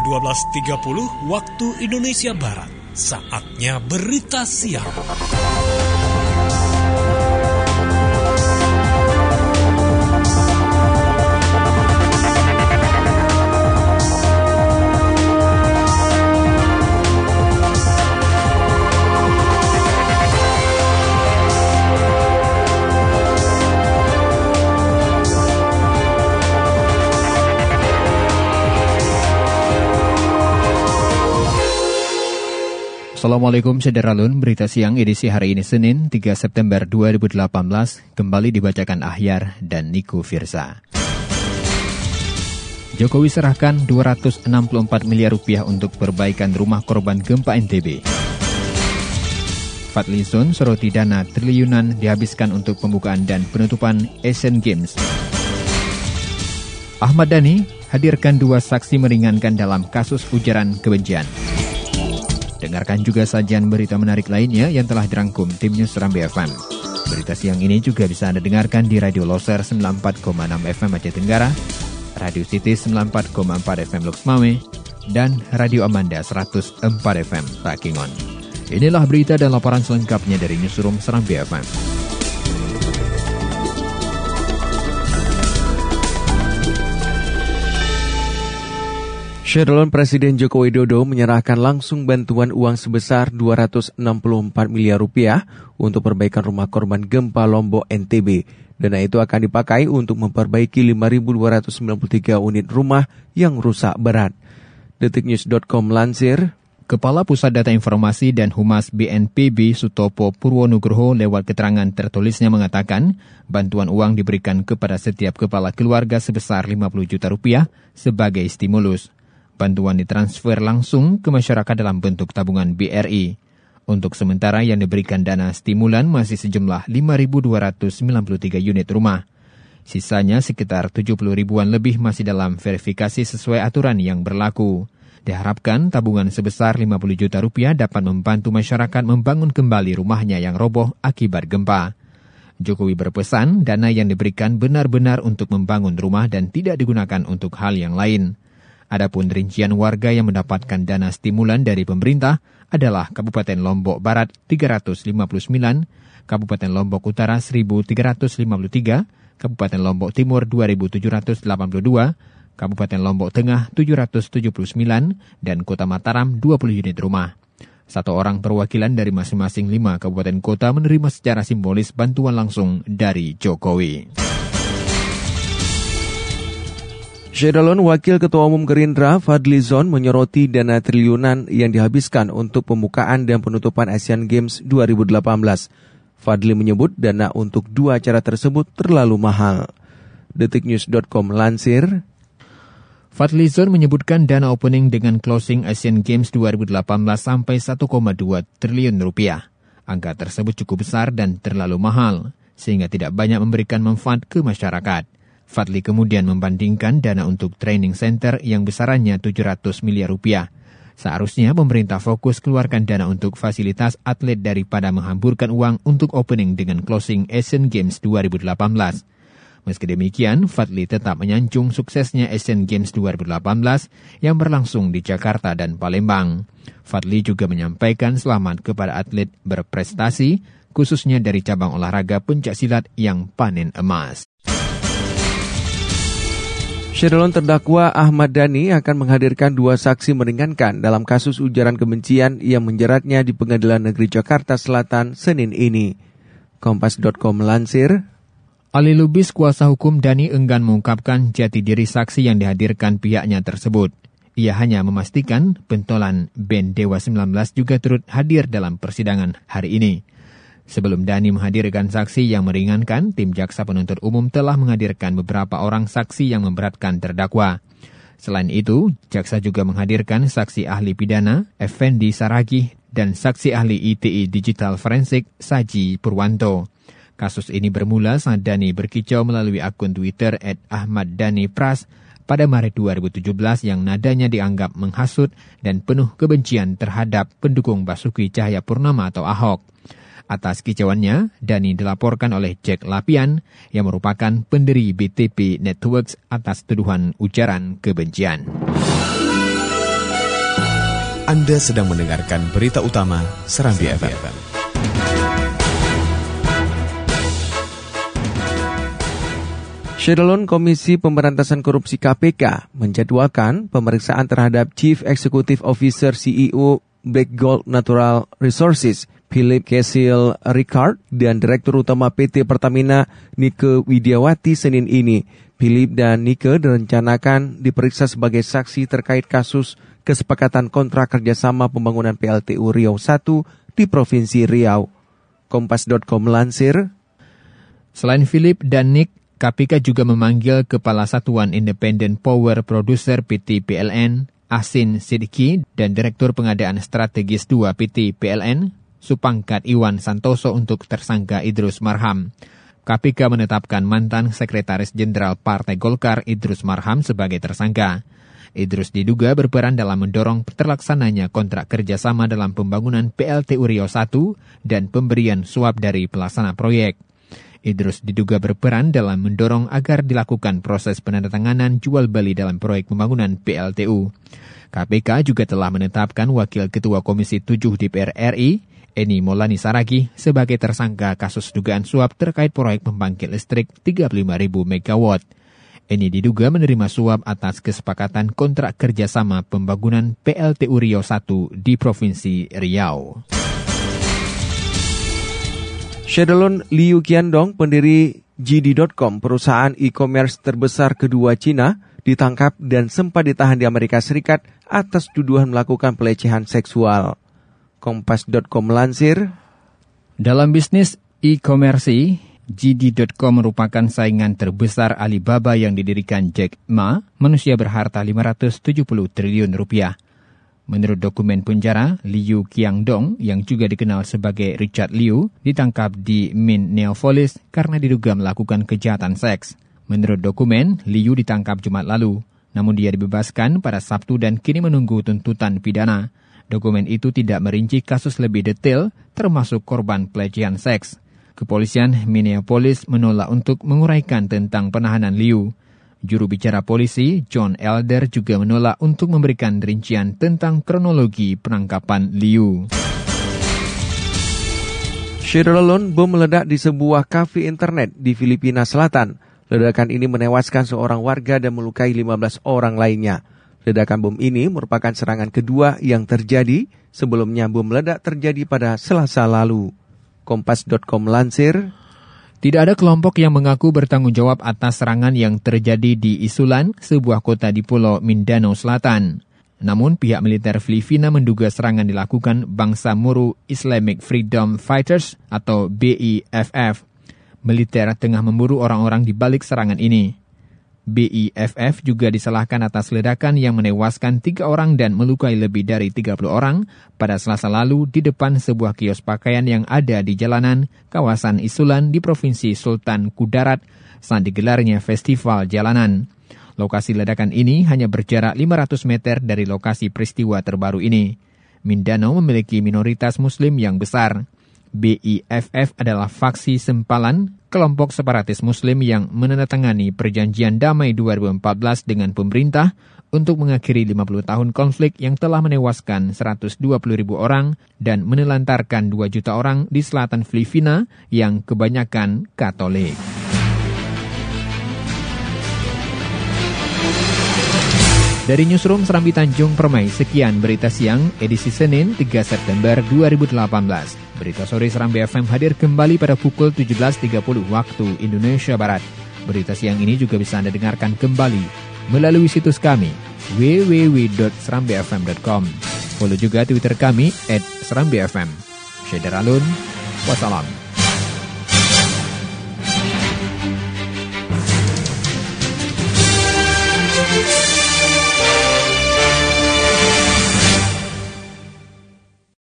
pukul 12.30 waktu Indonesia Barat. Saatnya berita siang. Assalamualaikum Sederalun, berita siang edisi hari ini Senin 3 September 2018 kembali dibacakan Ahyar dan Niku Firza. Jokowi serahkan 264 miliar rupiah untuk perbaikan rumah korban gempa NTB. Fadlizon soroti dana triliunan dihabiskan untuk pembukaan dan penutupan Asian Games. Ahmad Dhani hadirkan dua saksi meringankan dalam kasus ujaran kebencian. Dengarkan juga sajian berita menarik lainnya yang telah dirangkum tim News Rambi FM. Berita siang ini juga bisa Anda dengarkan di Radio Loser 94,6 FM Aceh Tenggara, Radio City 94,4 FM Lux Mame, dan Radio Amanda 104 FM Takingon. Inilah berita dan laporan selengkapnya dari Newsroom Serambi FM. Syahrul Presiden Joko Widodo menyerahkan langsung bantuan uang sebesar 264 miliar rupiah untuk perbaikan rumah korban gempa Lombok NTB. Dana itu akan dipakai untuk memperbaiki 5.293 unit rumah yang rusak berat. Detiknews.com lansir, Kepala Pusat Data Informasi dan Humas BNPB Sutopo Purwonugroho lewat keterangan tertulisnya mengatakan bantuan uang diberikan kepada setiap kepala keluarga sebesar 50 juta rupiah sebagai stimulus. Bantuan ditransfer langsung ke masyarakat dalam bentuk tabungan BRI. Untuk sementara yang diberikan dana stimulan masih sejumlah 5.293 unit rumah. Sisanya sekitar 70 ribuan lebih masih dalam verifikasi sesuai aturan yang berlaku. Diharapkan tabungan sebesar 50 juta rupiah dapat membantu masyarakat membangun kembali rumahnya yang roboh akibat gempa. Jokowi berpesan dana yang diberikan benar-benar untuk membangun rumah dan tidak digunakan untuk hal yang lain. Adapun rincian warga yang mendapatkan dana stimulan dari pemerintah adalah Kabupaten Lombok Barat 359, Kabupaten Lombok Utara 1353, Kabupaten Lombok Timur 2782, Kabupaten Lombok Tengah 779, dan Kota Mataram 20 unit rumah. Satu orang perwakilan dari masing-masing lima kabupaten kota menerima secara simbolis bantuan langsung dari Jokowi. Syedalon Wakil Ketua Umum Gerindra Fadli Zon menyoroti dana triliunan yang dihabiskan untuk pembukaan dan penutupan Asian Games 2018. Fadli menyebut dana untuk dua acara tersebut terlalu mahal. Detiknews.com lansir, Fadli Zon menyebutkan dana opening dengan closing Asian Games 2018 sampai 1,2 triliun rupiah. Angka tersebut cukup besar dan terlalu mahal, sehingga tidak banyak memberikan manfaat ke masyarakat. Fadli kemudian membandingkan dana untuk training center yang besarannya 700 miliar rupiah. Seharusnya pemerintah fokus keluarkan dana untuk fasilitas atlet daripada menghamburkan uang untuk opening dengan closing Asian Games 2018. Meski demikian, Fadli tetap menyanjung suksesnya Asian Games 2018 yang berlangsung di Jakarta dan Palembang. Fadli juga menyampaikan selamat kepada atlet berprestasi, khususnya dari cabang olahraga pencaksilat yang panen emas. Syahrul terdakwa Ahmad Dhani akan menghadirkan dua saksi meringankan dalam kasus ujaran kebencian yang menjeratnya di Pengadilan Negeri Jakarta Selatan Senin ini. Kompas.com melansir, Ali Lubis, kuasa hukum Dani enggan mengungkapkan jati diri saksi yang dihadirkan pihaknya tersebut. Ia hanya memastikan pentolan band Dewa 19 juga turut hadir dalam persidangan hari ini. Sebelum Dani menghadirkan saksi yang meringankan, tim jaksa penuntut umum telah menghadirkan beberapa orang saksi yang memberatkan terdakwa. Selain itu, jaksa juga menghadirkan saksi ahli pidana, Effendi Saragih, dan saksi ahli ITI Digital Forensik, Saji Purwanto. Kasus ini bermula saat Dani berkicau melalui akun Twitter at Ahmad Dani Pras pada Maret 2017 yang nadanya dianggap menghasut dan penuh kebencian terhadap pendukung Basuki Cahaya Purnama atau Ahok. Atas kicauannya, Dani dilaporkan oleh Jack Lapian yang merupakan pendiri BTP Networks atas tuduhan ujaran kebencian. Anda sedang mendengarkan berita utama Serambi, Serambi FM. FM. Shadowlon Komisi Pemberantasan Korupsi KPK menjadwalkan pemeriksaan terhadap Chief Executive Officer CEO Black Gold Natural Resources Philip Kesil Ricard dan Direktur Utama PT Pertamina Nike Widiawati Senin ini. Philip dan Nike direncanakan diperiksa sebagai saksi terkait kasus kesepakatan kontrak kerjasama pembangunan PLTU Riau 1 di Provinsi Riau. Kompas.com melansir. Selain Philip dan Nick, KPK juga memanggil Kepala Satuan Independent Power Producer PT PLN, Asin Sidiki, dan Direktur Pengadaan Strategis 2 PT PLN, Supangkat Iwan Santoso untuk tersangka Idrus Marham. KPK menetapkan mantan Sekretaris Jenderal Partai Golkar Idrus Marham sebagai tersangka. Idrus diduga berperan dalam mendorong terlaksananya kontrak kerjasama dalam pembangunan PLT Uriau 1 dan pemberian suap dari pelaksana proyek. Idrus diduga berperan dalam mendorong agar dilakukan proses penandatanganan jual beli dalam proyek pembangunan PLTU. KPK juga telah menetapkan Wakil Ketua Komisi 7 DPR RI, Eni Molani Saragi sebagai tersangka kasus dugaan suap terkait proyek pembangkit listrik 35.000 MW. Eni diduga menerima suap atas kesepakatan kontrak kerjasama pembangunan PLTU Riau 1 di Provinsi Riau. Shadowlon Liu Qiandong, pendiri JD.com, perusahaan e-commerce terbesar kedua Cina, ditangkap dan sempat ditahan di Amerika Serikat atas tuduhan melakukan pelecehan seksual. Kompas.com melansir. Dalam bisnis e-commerce, JD.com merupakan saingan terbesar Alibaba yang didirikan Jack Ma, manusia berharta 570 triliun rupiah. Menurut dokumen penjara, Liu Qiangdong yang juga dikenal sebagai Richard Liu ditangkap di Minneapolis karena diduga melakukan kejahatan seks. Menurut dokumen, Liu ditangkap Jumat lalu, namun dia dibebaskan pada Sabtu dan kini menunggu tuntutan pidana. Dokumen itu tidak merinci kasus lebih detail, termasuk korban pelecehan seks. Kepolisian Minneapolis menolak untuk menguraikan tentang penahanan Liu. Juru bicara polisi, John Elder, juga menolak untuk memberikan rincian tentang kronologi penangkapan Liu. Sierra bom meledak di sebuah kafe internet di Filipina Selatan. Ledakan ini menewaskan seorang warga dan melukai 15 orang lainnya. Ledakan bom ini merupakan serangan kedua yang terjadi sebelumnya bom meledak terjadi pada Selasa lalu. Kompas.com lansir, tidak ada kelompok yang mengaku bertanggung jawab atas serangan yang terjadi di Isulan, sebuah kota di Pulau Mindanao Selatan. Namun pihak militer Filipina menduga serangan dilakukan bangsa Muru Islamic Freedom Fighters atau BIFF. Militer tengah memburu orang-orang di balik serangan ini. BIFF juga disalahkan atas ledakan yang menewaskan tiga orang dan melukai lebih dari 30 orang pada selasa lalu di depan sebuah kios pakaian yang ada di jalanan kawasan Isulan di Provinsi Sultan Kudarat saat digelarnya festival jalanan. Lokasi ledakan ini hanya berjarak 500 meter dari lokasi peristiwa terbaru ini. Mindanao memiliki minoritas muslim yang besar. BIFF adalah faksi sempalan kelompok separatis muslim yang menandatangani perjanjian damai 2014 dengan pemerintah untuk mengakhiri 50 tahun konflik yang telah menewaskan 120 ribu orang dan menelantarkan 2 juta orang di selatan Filipina yang kebanyakan Katolik. Dari Newsroom Serambi Tanjung Permai, sekian berita siang edisi Senin 3 September 2018. Berita sore Serambi FM hadir kembali pada pukul 17.30 waktu Indonesia Barat. Berita siang ini juga bisa Anda dengarkan kembali melalui situs kami www.serambifm.com. Follow juga Twitter kami at Serambi FM. Alun, wassalam.